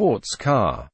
sports car.